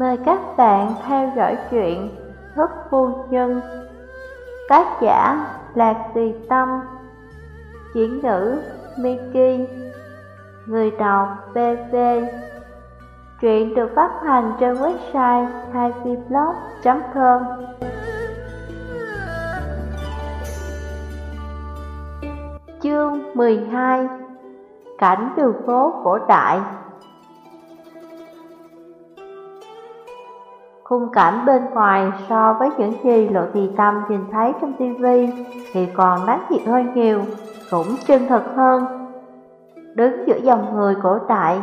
Mời các bạn theo dõi chuyện Thức Phu Nhân. Tác giả Lạc Tùy Tâm. Chuyển ngữ Miki. Người đọc BV Truyện được phát hành trên website haiviblog.com Chương 12 Cảnh đường phố cổ đại. Khung cảnh bên ngoài so với những gì Lộ tỳ Tâm nhìn thấy trong tivi thì còn đáng nhiệt hơn nhiều, cũng chân thật hơn. Đứng giữa dòng người cổ đại,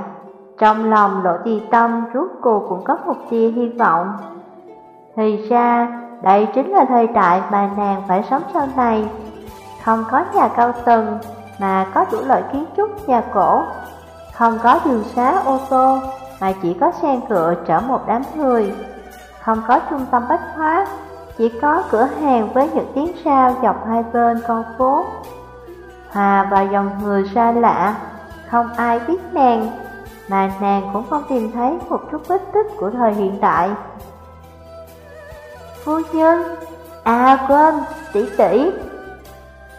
trong lòng Lộ tỳ Tâm rút cuộc cũng có một tia hy vọng. Thì ra, đây chính là thời đại mà nàng phải sống sau này. Không có nhà cao tầng, mà có đủ loại kiến trúc nhà cổ. Không có đường xá ô tô, mà chỉ có xe ngựa chở một đám người không có trung tâm bách hóa, chỉ có cửa hàng với những tiếng sao dọc hai bên con phố. Hòa vào dòng người xa lạ, không ai biết nàng, mà nàng cũng không tìm thấy một chút vết tích của thời hiện đại. Phu nhân, à quên, tỷ tỷ.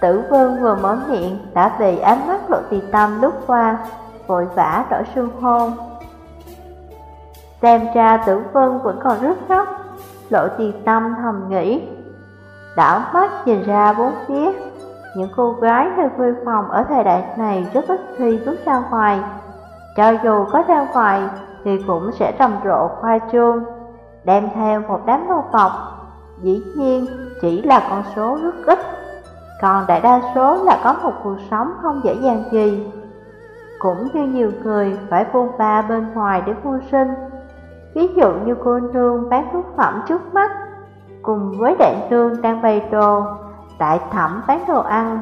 Tử vương vừa mở miệng đã bị ánh mắt lộ tì tâm lúc qua, vội vã đổi xương hôn. Xem ra tử vân vẫn còn rất ngốc Lộ tiền tâm thầm nghĩ Đảo mắt nhìn ra bốn phía. Những cô gái nơi thuê phòng ở thời đại này rất ít khi bước ra ngoài. Cho dù có ra ngoài thì cũng sẽ rầm rộ khoa trương, Đem theo một đám nô bọc Dĩ nhiên, chỉ là con số rất ít, Còn đại đa số là có một cuộc sống không dễ dàng gì. Cũng như nhiều người phải buôn ba bên ngoài để mưu sinh Ví dụ như cô nương bán thuốc phẩm trước mắt, Cùng với đại nương đang bày đồ Đại thẩm bán đồ ăn,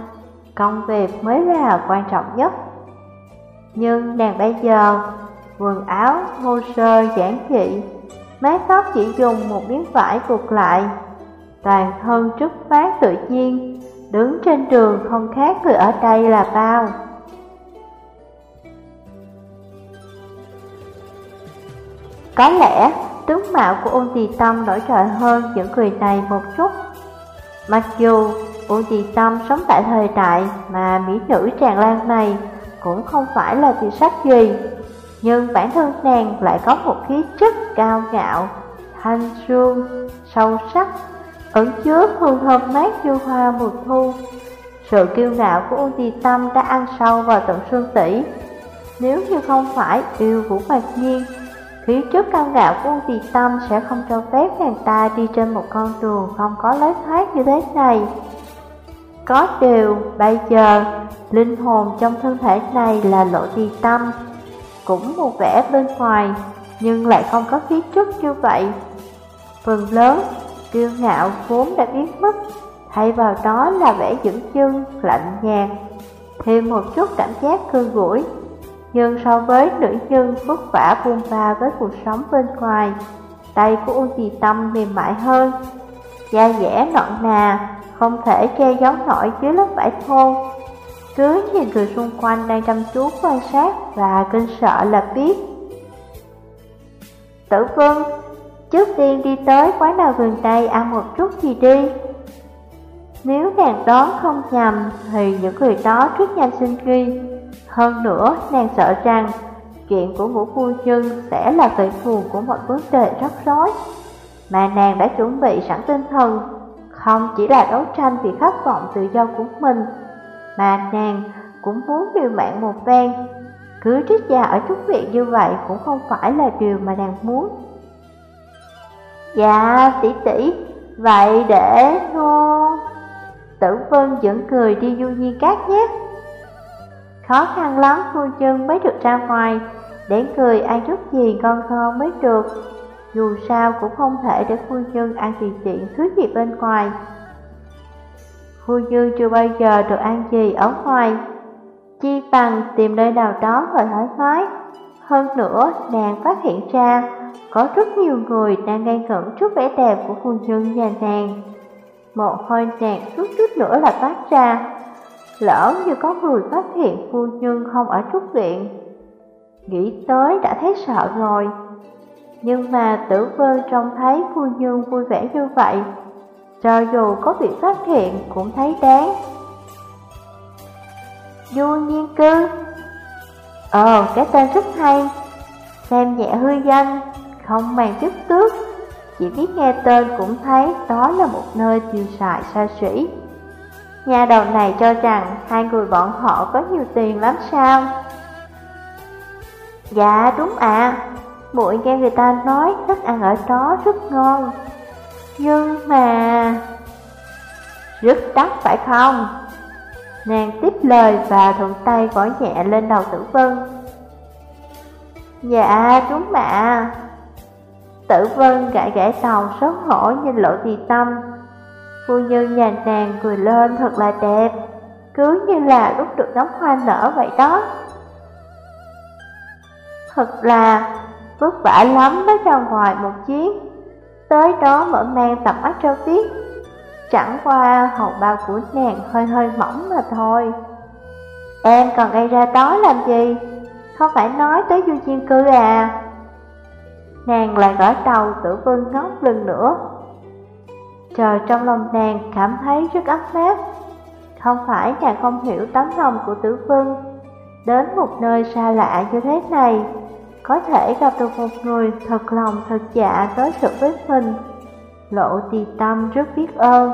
Công việc mới là quan trọng nhất. Nhưng nàng bây giờ, Quần áo thô sơ, giản dị Mái tóc chỉ dùng một miếng vải buộc lại, Toàn thân trước phát tự nhiên, Đứng trên đường không khác người ở đây là bao. Có lẽ tướng mạo của ôn tì tâm nổi trội hơn những người này một chút Mặc dù ôn tì tâm sống tại thời đại mà mỹ nữ tràn lan này cũng không phải là tuyệt sắc gì Nhưng bản thân nàng lại có một khí chất cao ngạo, thanh xuân, sâu sắc Ẩn chứa hương thơm mát như hoa mùa thu Sự kiêu ngạo của ôn tì tâm đã ăn sâu vào tận xương tủy. Nếu như không phải yêu Vũ Mạc Nhiên Phía trước cao ngạo của Uông Tì Tâm sẽ không cho phép nàng ta đi trên một con đường không có lối thoát như thế này. Có điều, bây giờ, linh hồn trong thân thể này là lộ tì tâm, cũng một vẻ bên ngoài, nhưng lại không có khí chất như vậy. Phần lớn, kiêu ngạo vốn đã biến mất, thay vào đó là vẻ dững chân, lạnh nhạt, thêm một chút cảm giác cương gũi nhưng so với nữ nhân vất vả buông ba với cuộc sống bên ngoài, tay của Uông Dì Tâm mềm mại hơn, da dẻ nõn nà, không thể che giấu nổi dưới lớp vải thô. Cứ nhìn người xung quanh đang chăm chú quan sát và kinh sợ là biết. Tử Vân, trước tiên đi tới quán nào gần đây ăn một chút gì đi. Nếu nàng đó không nhầm thì những người đó rất nhanh sinh nghi hơn nữa, nàng sợ rằng chuyện của ngũ phu nhân sẽ là khởi nguồn của một vấn đề rắc rối mà nàng đã chuẩn bị sẵn tinh thần, không chỉ là đấu tranh vì khát vọng tự do của mình, mà nàng cũng muốn điều mạng một ven. Cứ trích già ở trúc viện như vậy cũng không phải là điều mà nàng muốn. Dạ, tỷ tỷ, vậy để ngô Tử Vân dẫn cười đi du nhiên cát nhé. Khó khăn lắm Phương chân mới được ra ngoài. Để người ăn chút gì ngon ngon mới được. Dù sao cũng không thể để Phương nhân ăn tùy tiện thứ gì bên ngoài. Phương nhân chưa bao giờ được ăn gì ở ngoài. Chi bằng tìm nơi nào đó rồi thoải mái. Hơn nữa, nàng phát hiện ra Có rất nhiều người đang ngây ngẩn trước vẻ đẹp của Phương nhân nhà nàng. Một hơi nàng chút chút nữa là toát ra. Lỡ như có người phát hiện phu nhân không ở trúc viện. Nghĩ tới đã thấy sợ rồi. Nhưng mà tử vân trông thấy phu nhân vui vẻ như vậy Cho dù có bị phát hiện cũng thấy đáng. Du nhiên cư. Ờ, cái tên rất hay. Xem nhẹ hư danh, không màng chức tước. Chỉ biết nghe tên cũng thấy đó là một nơi tiêu xài xa xỉ. Nhà đầu này cho rằng hai người bọn họ có nhiều tiền lắm sao? Dạ đúng ạ. À. Muội nghe người ta nói thức ăn ở đó rất ngon. Nhưng mà... Rất đắt, phải không? Nàng tiếp lời và thuận tay gõ nhẹ lên đầu tử vân. Dạ đúng ạ. Tử vân gãi gãi đầu, xấu hổ nhìn lộ tì tâm. Phu nhân nhà nàng cười lên thật là đẹp. Cứ như là lúc được ngắm hoa nở vậy đó. Thật là vất vả lắm mới ra ngoài một chuyến. Tới đó mở mang tập mắt cho biết Chẳng qua hậu bao của nàng hơi hơi mỏng mà thôi. Em còn gây ra đó làm gì? Không phải nói tới du chiên cư à? Nàng lại gõ đầu tử vương ngốc lần nữa. Trời, trong lòng nàng cảm thấy rất ấm áp. Không phải nàng không hiểu tấm lòng của tử vương Đến một nơi xa lạ như thế này, Có thể gặp được một người thật lòng thật dạ đối xử với mình. Lộ tì tâm rất biết ơn.